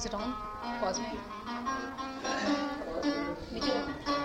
Is it on? Pause. me. it on.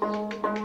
Música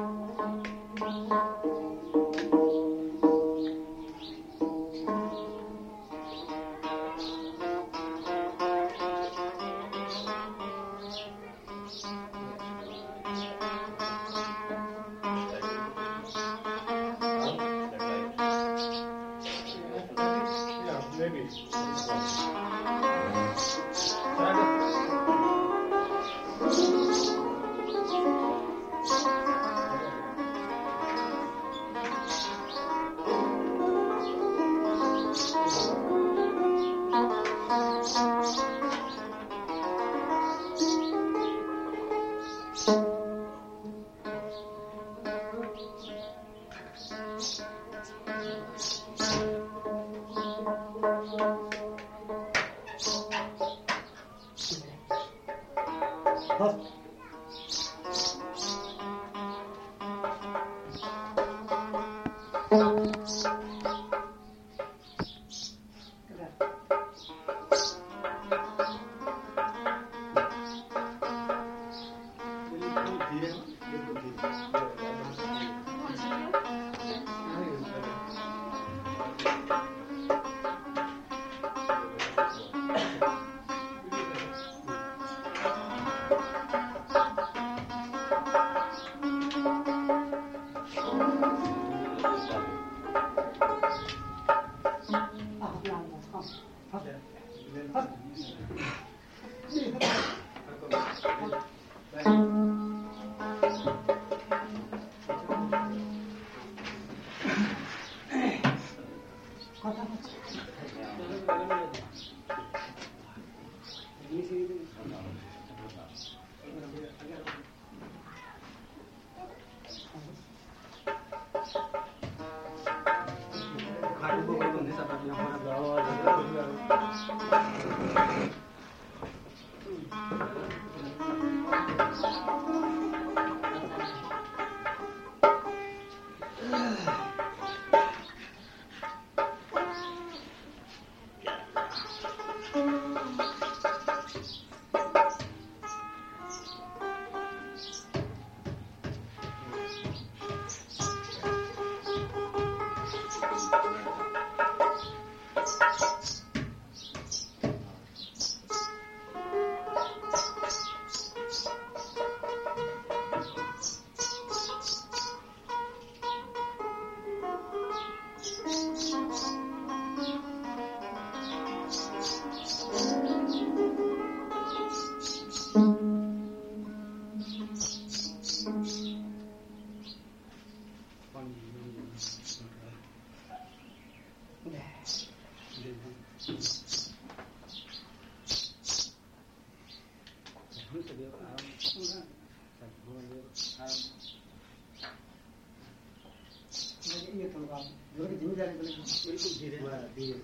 people give uh, the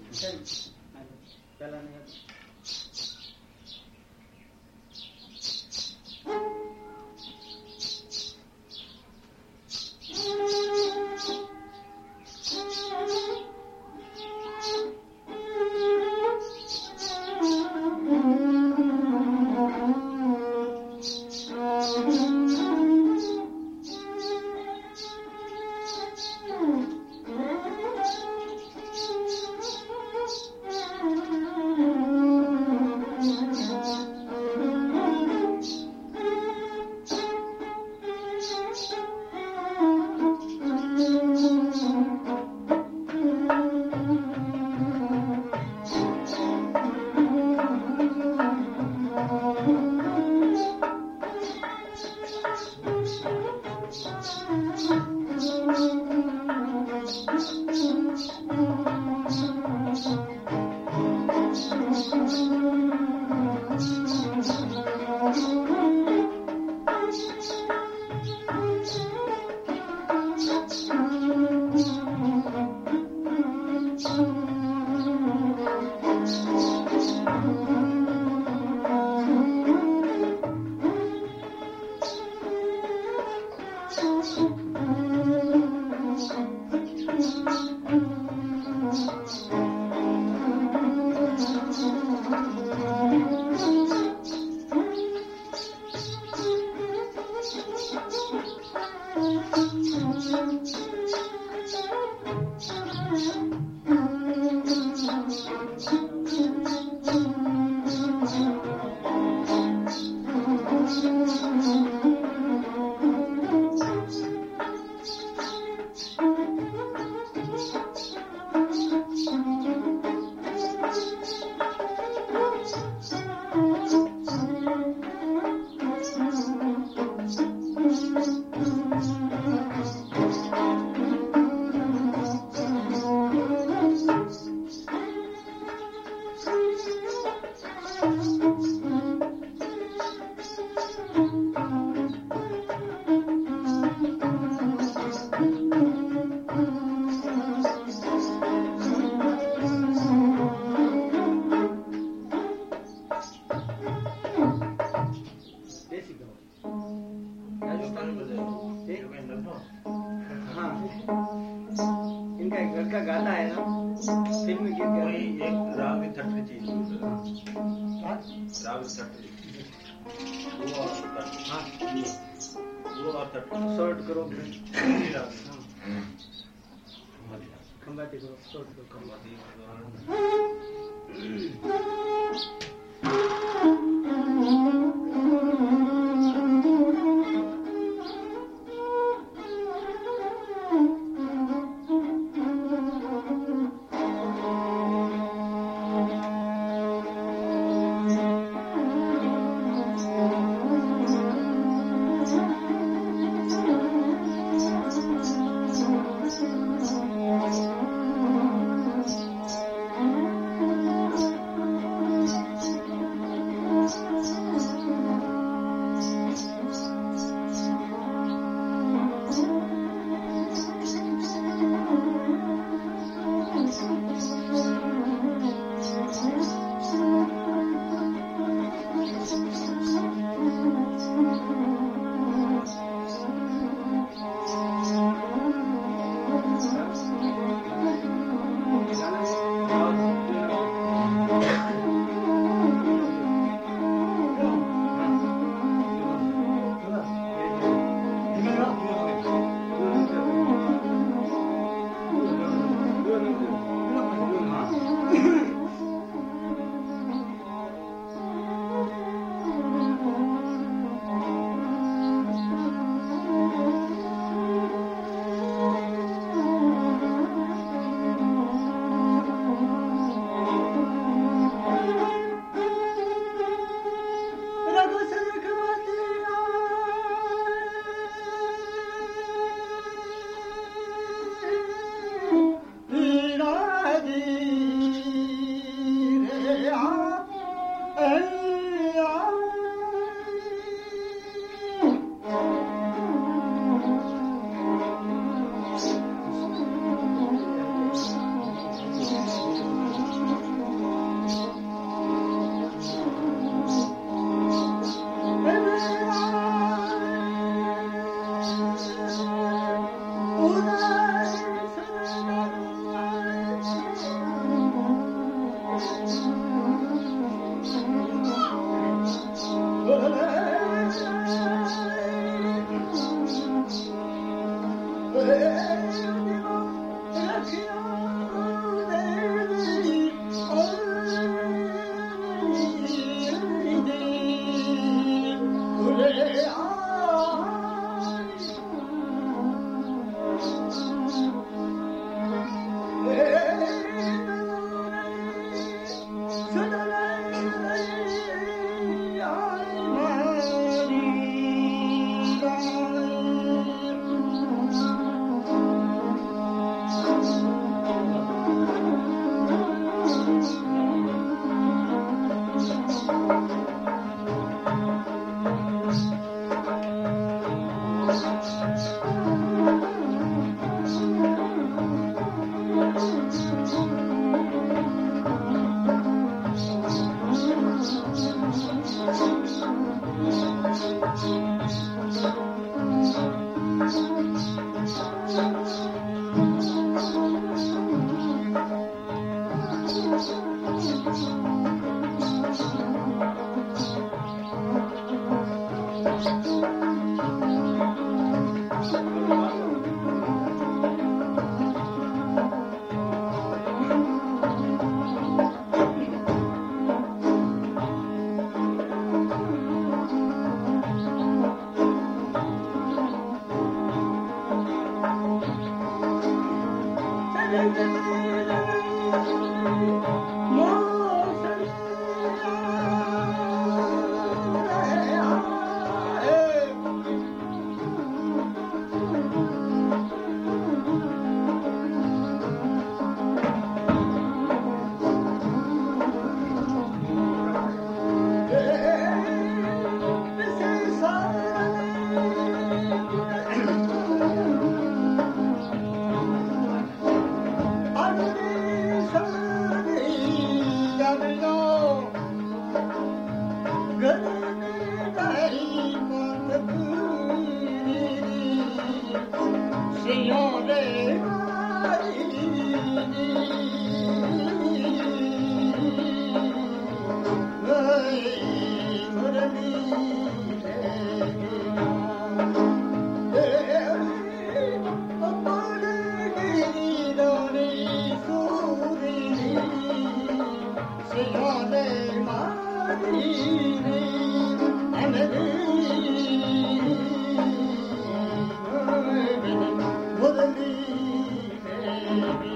love you.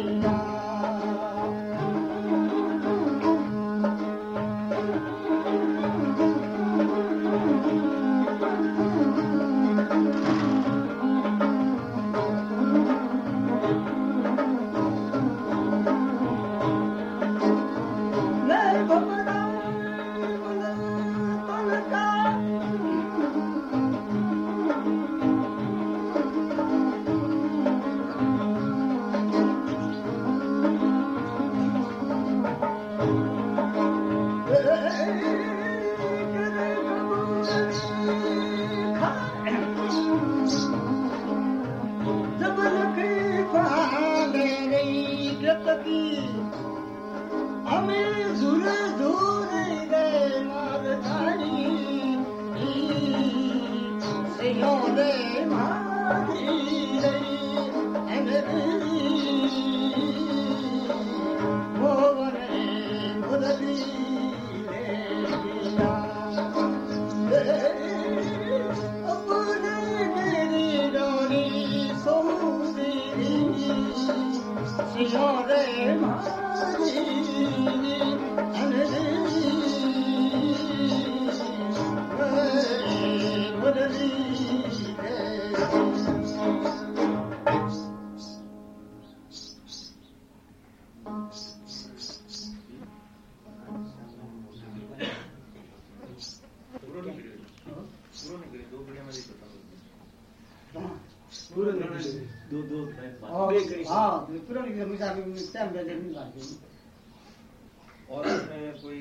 और उसमें कोई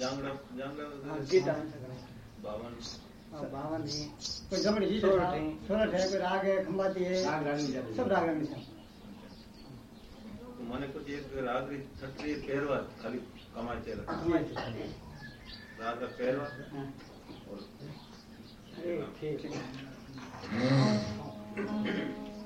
जांगड़ा जांगड़ा बावन। बावन है। कोई जमड़ी जी सोलह है कोई राग है खंबाती है। सब राग है तो મને कुछ एक राग री छटरी पेरवा खाली कमाई चेला राग का पेरवा और ठीक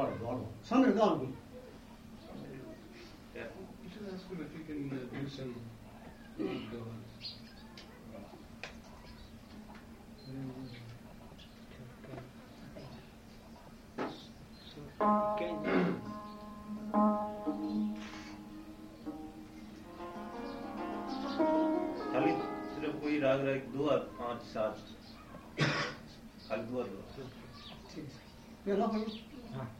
got it, got it. Sunday gone. Yeah. You should ask him if he can uh, do some. Uh, खाली सिर्फ कोई राग राग दो और पांच सात खाली दो और दो ठीक है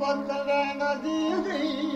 पतरा नदी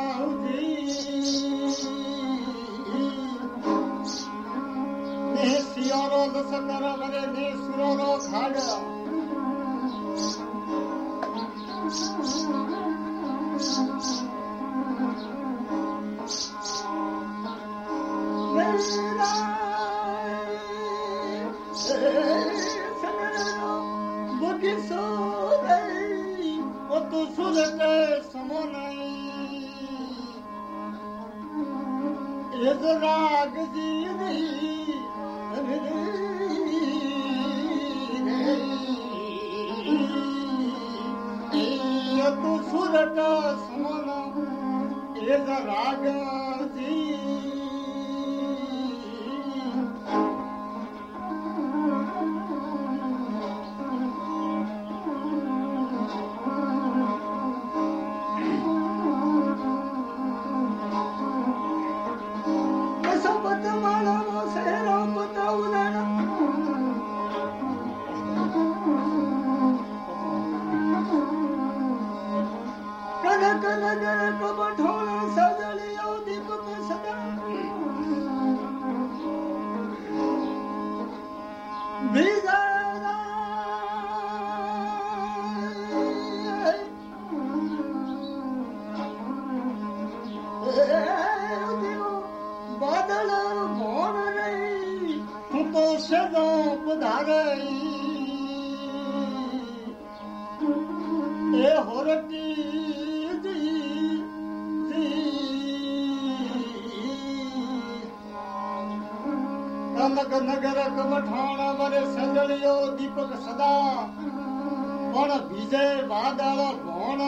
सतरवरे ने खा खाजा। દીપક સદા પણ બીજે વાદળ ભોણ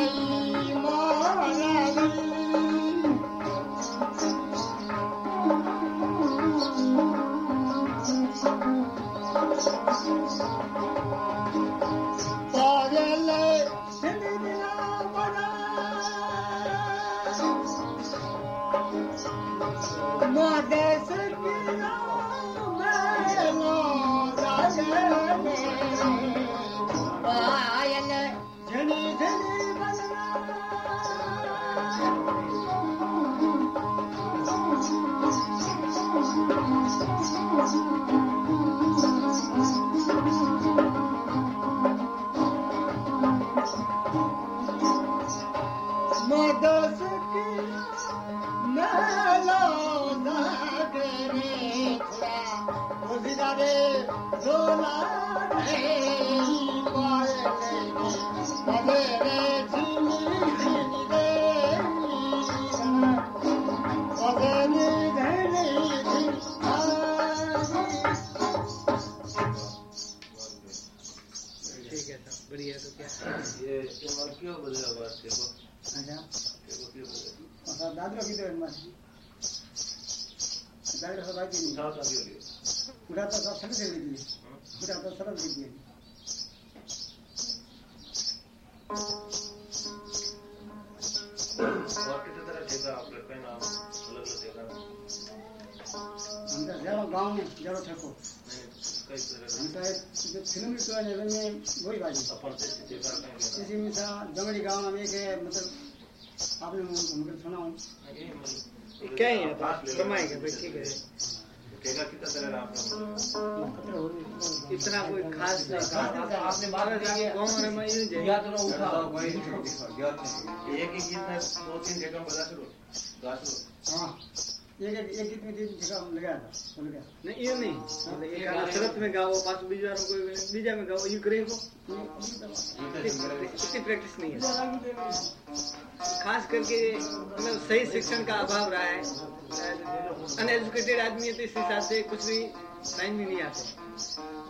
Thank you. सब दे तो है मुझे तो सर्व दे है। गाँव में फ़िल्म में वही बाजी। में था जंगली गाँव में एक है मतलब आपने सुना हूँ। क्या है ठीक है कितना की कसर आप इतना कोई खास नहीं आपने मारा जाके गाँव में मैं या तो ना उठा। हाँ, वही तो, हाँ, एक ही गीत दो तीन जगह बजा शुरू गा शुरू हाँ। एक एक जगह लगाया था नहीं ये नहीं। एक में गाओ पाँच बीजा को बीजा में गाओ को इतनी प्रैक्टिस नहीं है। खास करके मतलब सही शिक्षण का अभाव रहा है। अनएजुकेटेड आदमी है तो इस हिसाब से कुछ भी साइन भी नहीं आते।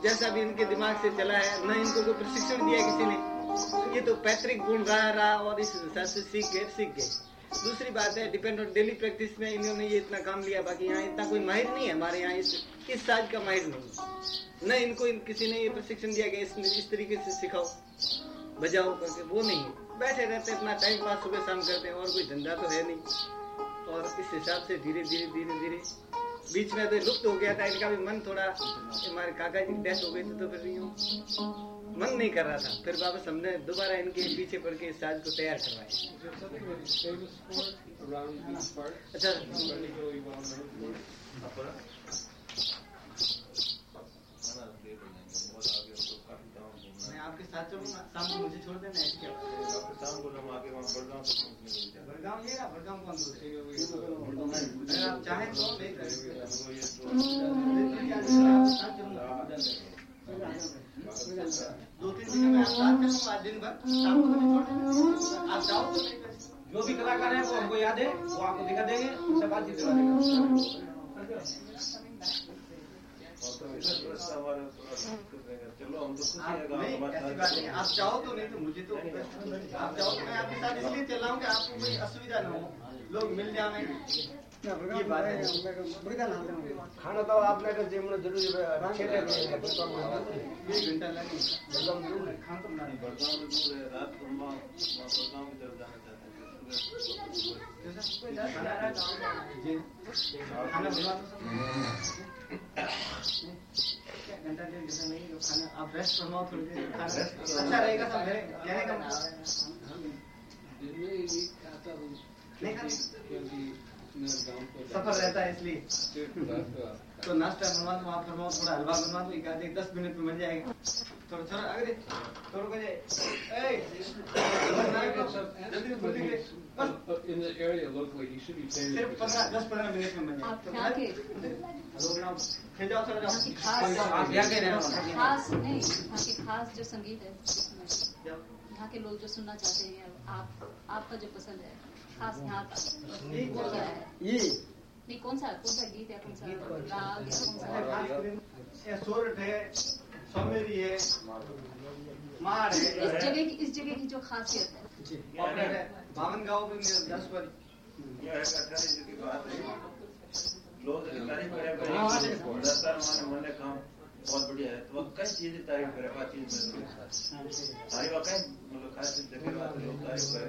जैसा भी इनके दिमाग से चला है न इनको कोई प्रशिक्षण दिया किसी ने ये तो पैतृक गुण रहा रहा और इस हिसाब से सीख गए सीख गए। दूसरी बात है डिपेंड ऑन डेली प्रैक्टिस में इन्होंने ये इतना काम लिया बाकी यहाँ इतना कोई माहिर नहीं है हमारे यहाँ इस इस साज का माहिर नहीं है। न इनको इन, किसी ने ये प्रशिक्षण दिया कि इस, इस तरीके से सिखाओ बजाओ करके वो नहीं है। बैठे रहते अपना टाइम पास सुबह शाम करते हैं और कोई धंधा तो है नहीं। और इस हिसाब से धीरे धीरे धीरे धीरे बीच में तो लुप्त हो गया था इनका भी मन थोड़ा हमारे काका जी की डेथ हो गई थी तो फिर यूँ मन नहीं कर रहा था। फिर वापस हमने दोबारा इनके पीछे पड़ के इस साज को तैयार करवाया। parts? अच्छा। मैं आपके साथ चलूँगा शाम को मुझे छोड़ देना है क्या आपके शाम को हम आगे वहाँ बड़गांव ये ना कौन अगर आप चाहें तो नहीं दो तीन दिन में भर आप जाओ। जो भी कलाकार है वो हमको याद है वो आपको दिखा देंगे उससे बातचीत करा देंगे आप है जाओ तो नहीं तो मुझे तो आप जाओ तो मैं आपके साथ इसलिए चल रहा हूँ कि आपको कोई असुविधा न हो लोग मिल जाए ये बात है खाना तो आपने का जीवन ज़रूरी है घंटा में हैं डेढ़ घंटा नहीं तो खाना आप रेस्ट फरमाओ थोड़ी देर. अच्छा रहेगा सब कहने का? नहीं सफ़र रहता है इसलिए। तो नाश्ता बनवा दो आप फरमाओ थोड़ा हलवा बनवा दो एक आधे दस मिनट में बन जाएगा। थोड़ा थोड़ा अगर थोड़ा बजे ए जल्दी जल्दी बस In the area locally, he should be famous. सिर्फ़ पंद्रह दस पंद्रह मिनट में बन आप जाएगा हेलो बनाओ जाओ चलो जाओ। खास यहाँ के रहना खास नहीं यहाँ की खास जो संगीत है यहाँ के लोग जो सुनना चाहते हैं आप आपका जो पसंद है। खास यहाँ का ये है। नहीं कौन सा कौन सा गीत है कौन सा? राग या कौन सा? ये सोरठ है सोमेरी है इस जगह की इस जगह की जो खासियत है। बावन गाँव में मेरा है तारीफ़ मन काम बहुत बढ़िया है। तो कई चीज़ें तारीफ़ करे बात चीज़ कई मतलब खास तारीफ़ करे।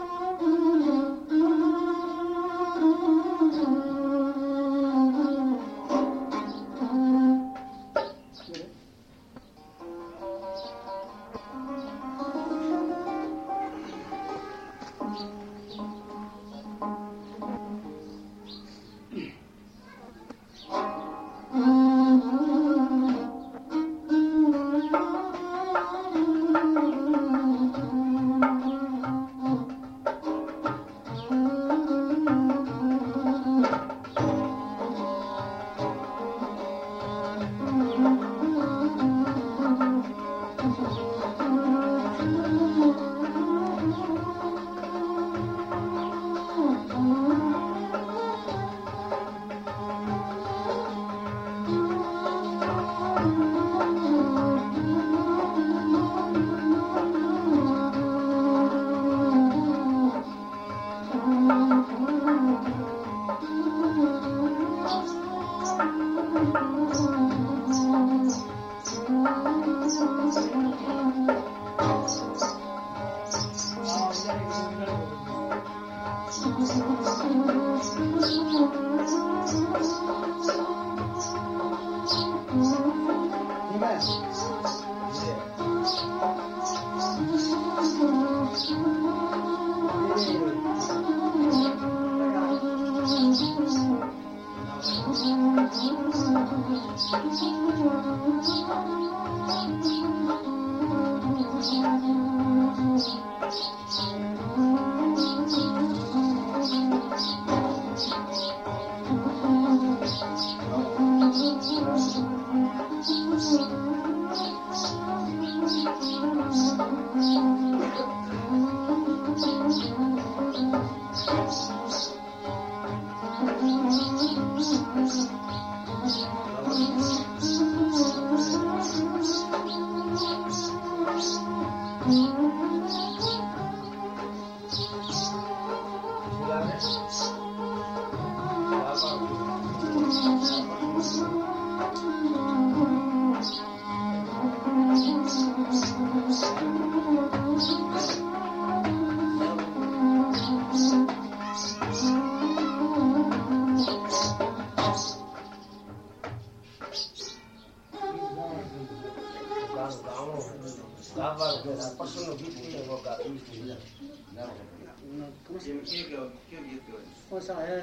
सा है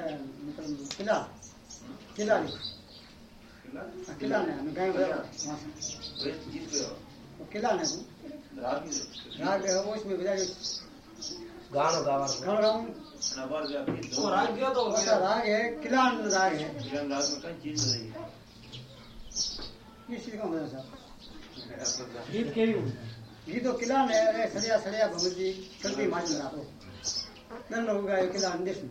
मतलब किला। किला किला? हाँ, किला ने हमें गाँव गया वहाँ से। वे गीत क्यों वो किला ने वो। राग है वो इसमें बजा गानो का गीत वो राग गया तो राग है किला राग है। राग में कई चीज़ है। का मज़ा साहब गीत केवी ये तो किला अरे सड़िया सड़िया भगत जी चलती माजन रातो नन लोग गाए किला अंदेश में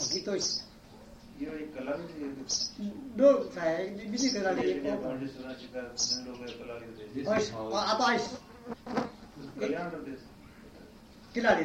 अभी तो ये कला दो विधि कला हाँ। किला दे